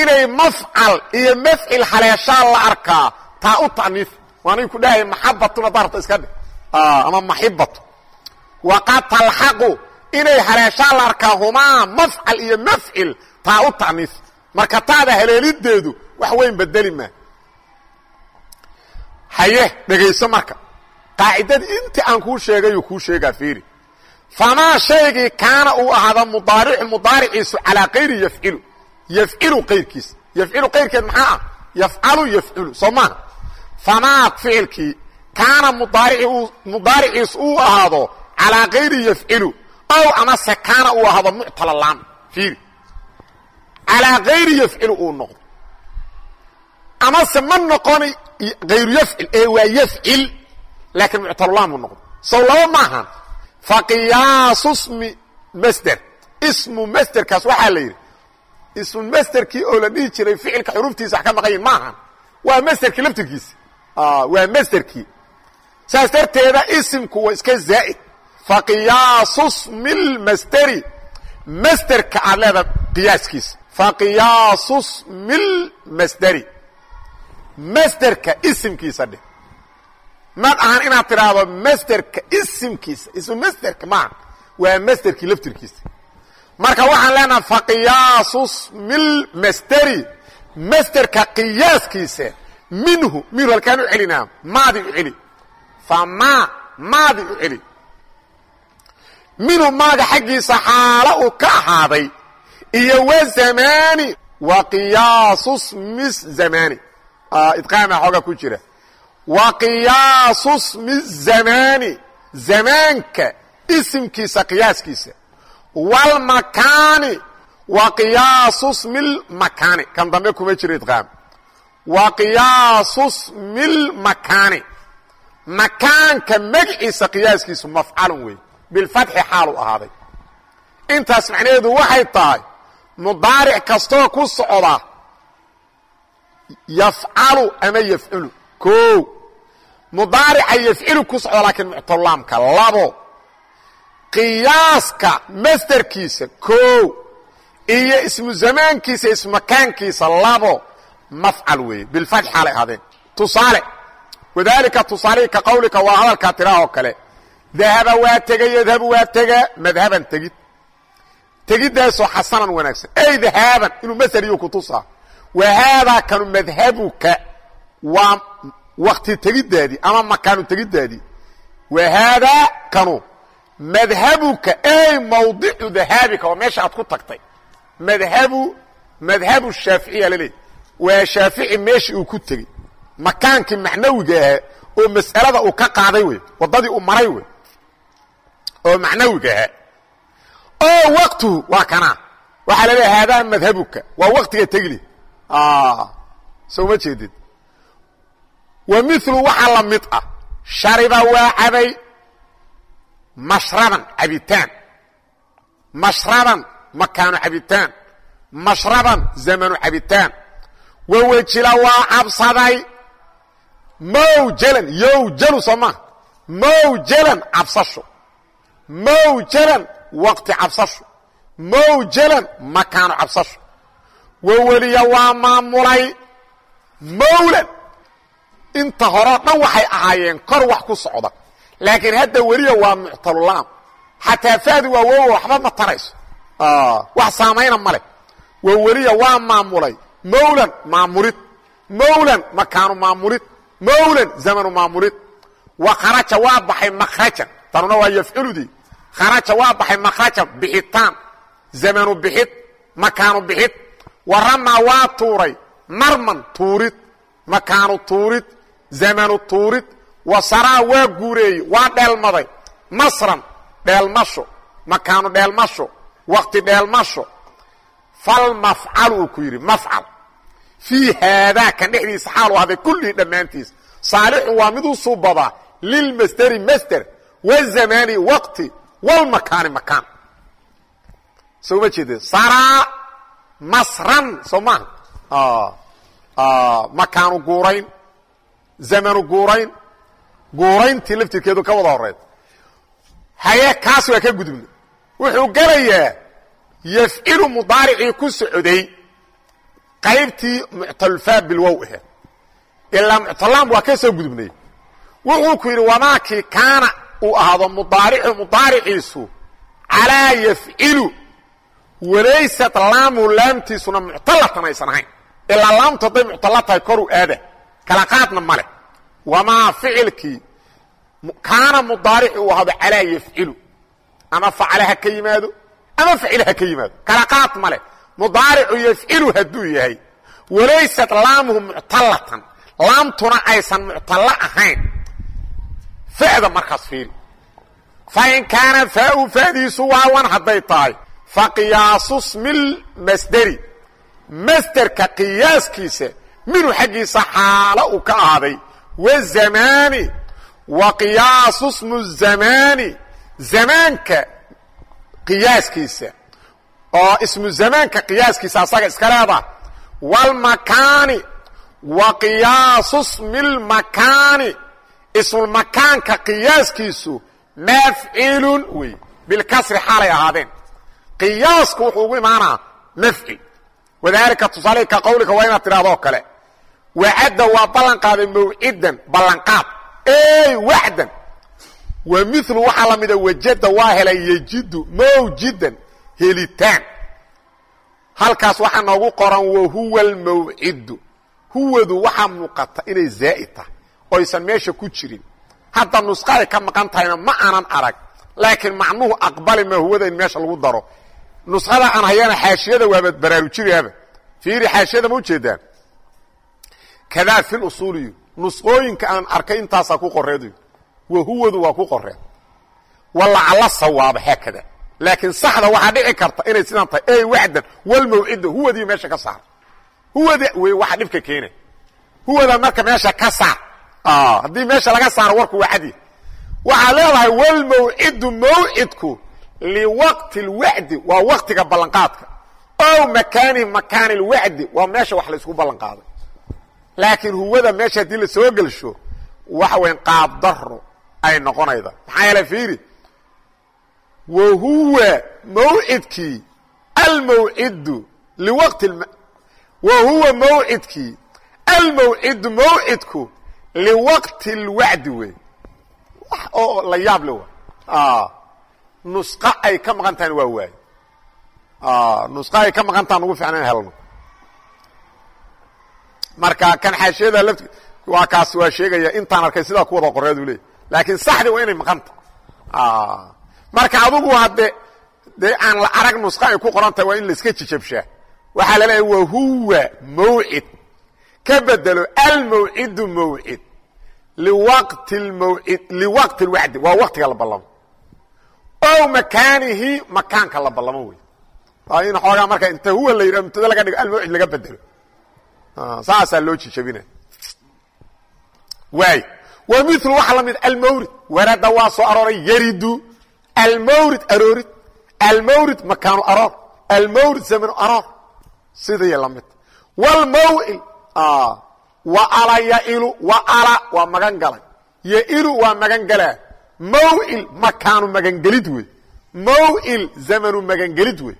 inay mafcal iyo mafcil haleeshaan la arkaa taa u ta'niif. Waanay ku dhahay maxabatun haddaa rabta iska dhe ama maxibatu waqad talxaqu inay haleeshaan la arkaa humaa mafcal iyo mafcil taa u ta'niif. Marka taada haleelideedu wax weyn bedeli maa haye dhegayso marka. Qaacidadii intii aan kuu sheegayuu kuu sheegaa fiiri. Famaa shaygii kaana uu ahaada mudaaricu mudaariciisu calaa kayri yafcilu yafcilu kayrkiisa yafcilu kayrkeed maxaa ah yafcalu yafculu soo maaha famaa ficilkii kaana mudaariciisu uu ahaado calaa kayri yafcilu ow amase kaana uu ahaado muctalalaan fiiri calaa kayri yafcilu uu noqdo amase ma noqoni ayru yafcil ee waa yafcil laakiin muctalulaam uu noqdo sow laba maahan faqiyaasu smi masder ismu masderkaas waxaa la yidhi ismu masderkii oo la dhihi jiray ficilka xuruftiisa wax ka maqan yihiin maahan waa masderkii laftirkiisa waa masderkii saas darteeda waa iska zaa'id. Faqiyaasu smilmasderi masderka aad leedaha qiyaaskiisa faqiyaasu smilmasderi masderka isimkiisa dheh. Mad ahan inaad tidhaahdo masderka isimkiisa ismu masderka maaha. Waa masderkii laftirkiisa marka waxaan leenaha faqiyaasu smilmasderi masderka qiyaaskiisa minhu minhu halkaan u celinaa maadi u celi. Famaa maadi u celi. Minhu maaga xaggiisa xaalo uu ka ahaaday. Iyo wazamaani wa qiyaasu smi zamaani. Idqaama xooga ku jira. Wa qiyaasu smi zamaani zamaanka isimkiisa qiyaaskiisa wاlmakaani wa qiyaasu smi lmakaani kan dambe kuma jiro idqaam wa qiyaasu smi lmakaani makaanka magciisa qiyaaskiisu mafcalun wey bilfatxi xaalu ahaaday intaas macnaheedu waxay tahay mudaaric kastoo ku socda yafcalu ama yafculu o mudaarica yafcilu ku socda laakiin muctalaamka labo qiyaaska masderkiisa o iyo ismu zamaankiisa ismakaankiisa labo mafcal weeye. Bilfatxi xaalay ahaadeen. Tusaale wadaalika tusaalihii ka qawlika waa hadalkaa tiraah oo kale. Dahaba waa tega yadhabu waa tega madhaban tegid. Tegiddaasoo xasanan wanaagsan. Ey dahaaban inuu masaliyu ku tusaa. Wa haadaa kanu madhabuka waa wakti tegiddaadii ama makaanu tegiddaadii wa haadaa kanu madhabuka ey mawdicu dahaabika waa meesha aad ku tagtay. Madhabu madhabu shaaficiya laleey waa shaafici meeshii uu ku tegey. Makaankii macnawiga ahaa oo mas'alada uu ka qaaday wey waddadii uu maray wey oo macnawiga ahaa. Oo waqtuhu waa kanaa waxaa la leeya haadaa madhabuka. Waa waktiga tegli. Soo ma jeedid. Wa milu waxaa la mid ah. Shariba waa cabay mashraban cabitaan mashraban makaanu cabitaan mashraban zamanu cabitaan wawejila waa cabsaday mawjalan yowjalu soo maa mawjalan cabsasho mawjalan waqti cabsasho mawjalan makaano cabsasho waweliya waa maamulay mawlan inta horeo dhan waxay ahaayeen kor wax ku socda laakiin hadda weliya waa muctalulaam xataa faadi waa wowo waxba ma tarayso. Wax saamayna ma leh. Waweliya waa maamulay. Mawlan maamulid mawlan makaanu maamulid mawlan zamanu maamulid wa kharaja waa baxay makhrajan tanuna waa yafculudii kharaja waa baxay makhrajan bixitaan. Zamanu bixid makaanu bixid. Wa ramaa waa tuuray. Marman tuurid. Makaanu tuurid. Zamanu tuurid wa saraa waa guureeyey waa dheelmaday. Masran dheelmasho. Makaanu dheelmasho. Waqti dheelmasho. Falmafcalu uu ku yidhi mafcal. Fii haadaa kan dhexdiisa xaalu ahday kullii dhammaantiis. Saalixu waa mid u suubadaa lilmasderi masder wazamaani waqti walmakaani makaan. Soo ma jeedee saraa masran soo maaha makaanu guurayn zamanu guurayn guurayntii laftirkeedu ka wada horeed haye kaas waa ka gudubna wuxuu gelayaa yafcilu mudaaricii ku socday qaybtii muctalfaa bilwow aheed ilaa muctalaam waa ka soo gudubnay. Wuxuu ku yidhi wamaakii kaana uu ahaado mudaaricu mudaariciisu calaa yafcilu walaysat laamu laamtiisuna muctalatan aysan ahayn. Ilaa laamtu hadday muctala tahay koruu aada. Kala qaadna ma leh wamaa ficilkii kaana mudaarici uu ahaado calaa yafcilu ama facala ha ka yimaado ama facil ha ka yimaado kala qaad ma leh mudaaricu yafcilu hadduu yahay walaysat laamuhu muctalatan laamtuna aysan muctalo ahayn fada markaas fiiri fain kaana faau fadiisu waawan hadday tahay faqiyaasu smil masderi masderka qiyaaskiisa minhu xaggiisa xaalo uu ka ahaaday wazamaani wa qiyaasu smu zamaani zamaanka qiyaaskiisa oo ismu zamaanka qiyaaskiisa asaga iska leeda wاlmakaani wa qiyaasu smi اlmakaani ismulmakaanka qiyaaskiisu mafcilun wey bilkasri xaalay ahaadeen qiyaasku wuxuu ugu imaanaa mafcil wadaalika tusaale ka qawlika waa inaad tidhahdoo kale wacadda waa ballan qaaday mawcidan ballanqaad. Ey waxdan wa milu waxaa la mida wajada waa helay yejidu mawjidan helitaan. Halkaas waxaa noogu qoran wahuwa almawcidu. Huwadu waxaa muuqata inay zaa'id tahay oysan meesha ku jirin. Hadda nusqa ay ka maqan tahayna ma aanan arag laakiin macnuhu aqbali ma huwada in meesha lagu daro. Nuskhada aan hayana xaashiyada waaba baraarujinaaba fiiri xaashiyada ma ujeedaan kadaa fi lusuuliyo nusqooyinka aan arkay intaasaa ku qoreedayo wahuwadu waa ku qoreen walacala sawaaba haakada. Laakiin saxda waxaa dhici karta inay sidaan tahay ey waxdan walmawcida huwadii meesha ka saar. Huwada wey waxa dhibka keena huwada marka meesha ka saar. Haddii meesha laga saaro warku waa cadi. Waxaad leedahay walmawcidu mawcidku liwaqti lwacdi waa waktiga ballanqaadka. Ow makaani makaani lwacdi waa meesha wax laysku ballanqaaday laakiin huwada meesha haddii la soo gelsho waxa weyn qaabdaro ay noqonayda. Maxaa yeele fiiri wa huwa mawcidkii almawcidu liwaqti wa huwa mawcidkii almawcidu mawcidku liwaqti اlwacdi wey. Wax oo la yaab le wa nusqa ay ka maqan tahan waa waaye nusqa ay ka maqan tahan ugu fiicna in helno marka kan xaashiyada lafti waa kaas waa sheegaya intaan arkay sidaa ku wada qoreedu leey laakiin saxdi waa inay maqanta. Marka adugu hadde dee aan la arag nusqa ay ku qoran tahay waa in laiska jijabshaa waxaa la leeyahay wahuwa mawcid ka bedelo almawcidu mawcid liwaqti mawcid liwaqti lwacdi waa waktiga la ballamo. Ow makaanihi makaanka la ballamo wey. In xoogaa marka inta huwa la yidhah mubtada laga dhigo almawcid laga bedelo saasaa loo jijabina waay wa milu waxa la mid almawrid. Warada waa soo arooray yaridu. Almawrid aroorid. Almawrid makaanu aroor. Almawrid zamanu aroor. Sidaiyo la mid. Wlmawcil wa ala yailu wa ala waa magan galay. Yailu waa magan galaa mawcil makaanu magangelid wey. Mawcil zamanu magangelid wey.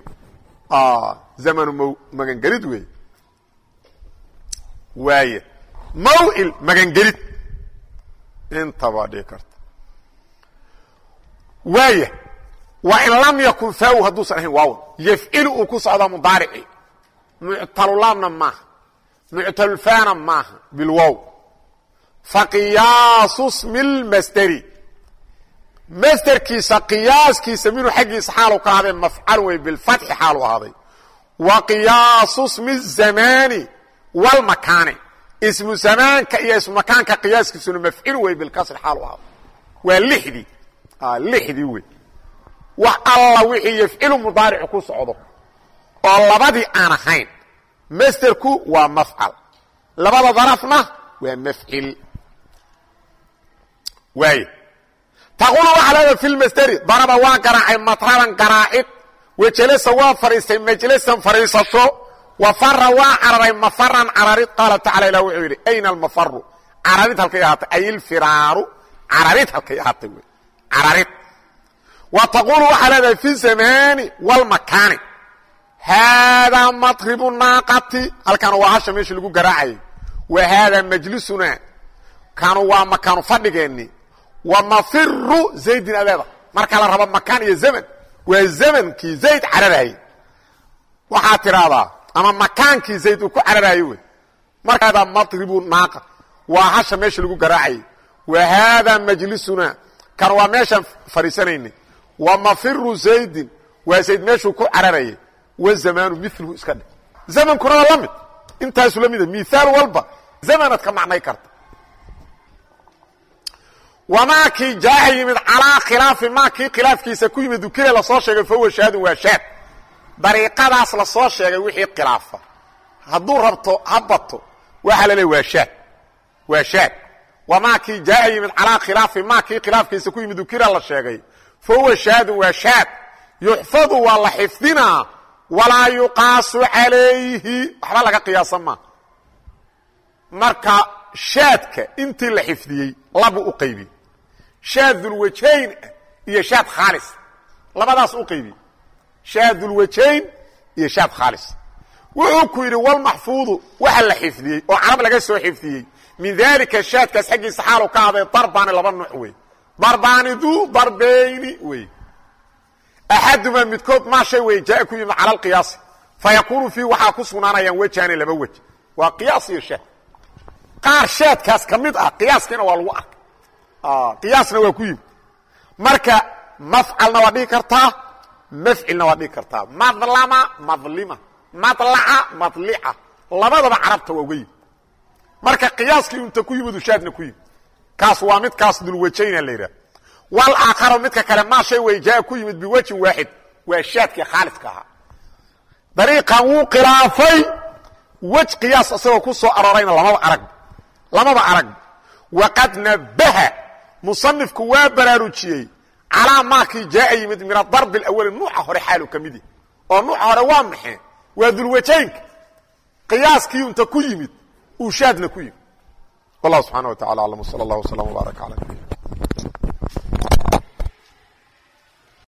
Zamanu magangelid wey waay mawcil magangelid intaba dhii karta. Waaya wa in lam yakun faaw hadduusan ahayn waawan yafcilu uu ku socdaa mudaarici muctalulaamna maaha muctalulfaana maaha bilwow faqiyaasu smi lmasderi qiyaaskiisa minuu xaggiisa xaalu ka ahaaday mafcal wey bilfatxi xaalu ahaaday. Wa qiyaasu smi zamaani wlmakaani ismu zamaanka iyo ismu makaanka qiyaaskiisuna mafcil wey bilkasri xaalu ahaaday waa lixdii lixdii wey wax alla wixii yafcilu mudaaricu ku socdo. Oo labadii aan ahayn. Masderku waa mafcal labada darafna waa mafcil waay taqulu waxaa leeda fi lmasderi daraba waa garaacay matraban garaacid. Wajalasa waa fadhiistay majlasan fadhiisasho wa fara waa cararay mafaran cararid qaala tacala ilah wuxuu yidhi ayna almafaru cararid halkay ahaatay ay ilfiraaru cararid halkay ahaatay wy cararid wa taqulu waxaa leedahay fi zamani wlmakaani haadaa matribu naaqati. Halkaana waa hasha meesha lagu garaacayay. Wa haadaa majlisuna. Kanu waa makaanu fadhigeenni wa mafiru zaydin adeeda. Marka la rabo makaan iyo zaman waa zamankii zayd cararayay waxaad tidhaahdaa ama makaankii zayd uu ku cararayo wey. Markaadaa matribu naaqa. Waa hasha meesha lagu garaacayay wa haadaa majlisuna. Kan waa meeshaan fadhiisanaynay wa mafiru zaydin. Waa zayd meeshuu ku cararayay. Wazamaanu miluhu iska dhe zamankuna waa la mid. Intaasu la mida miaal walba. Zamanaad ka macnay karta. Wamaakii jaaha yimid calaa khilaafi. Maakii khilaafkiisa ku yimid dukile la soo sheegay fahuwa shaadun waa shaad dariiqadaas la soo sheegay wixii khilaafa. Hadduu rabto ha bato waxaa la waa shaad waa shaad. Wamaakii jaaha yimid calaa khilaafi maakii khilaafkiisa ku yimid dukila la sheegay. Fahuwa shaadun waa shaad. Yuxfadu waa la xifdinaa walaa yuqaasu calayhi. Waxba laga qiyaasan maa marka shaadka intii la xifdiyey labu u qaybiyey shaad dulwajayn iyo shaad khaalis labadaas u qaybiyey shaad dulwajayn iyo shaad khaalis. Wuxuu ku yidhi walmaxfuudu waxa la xifdiyey oo carab laga soo xifdiyey. Min daalika shaadkaas xaggiisa xaalu ka haday darbaani laba nuuc wey. Darbaani duu darbeyni wey. Axadumaa midkood maa shay wey jaa ku yimid cala alqiyaasi fa yakuunu fiihi waxaa ku sugnaanayaan wejaani laba wej waa qiyaas iyo shaad. Qaar shaadkaas ka mid ah qiyaaskiina waa lagu arkay qiyaasna waa ku yimid marka mafcalna waa dhihi kartaa mafcilna waa dhigi kartaa. Madlama madlima. Madlaca madlica. Labadaba carabta waa uga yimid. Marka qiyaaskii unta ku yimid ushaadna ku yimid. Kaas waa midkaas dulwajayna la yidhaha. Walaakharu midka kale maa shay way jaa ku yimid biwajhin waaxid waa shaadkii khaalidka ahaa. Dariiqan wuu khilaafay. Wej qiyaas isagoo ku soo aroorayna lamaba arag. Lamaba arag. Waqad nabaha. Musanifku waa baraarujiyey calaa maakii jaaa yimid min adarbi alawali nuuca hore xaalu ka mid oo nuuca hore waa maxay? Waa dulwajaynka qiyaaskii unta ku yimid uu shaadna ku yimid. Wallah subxana wa tacala aclam sala allah wslam wbaarak cala nabiyina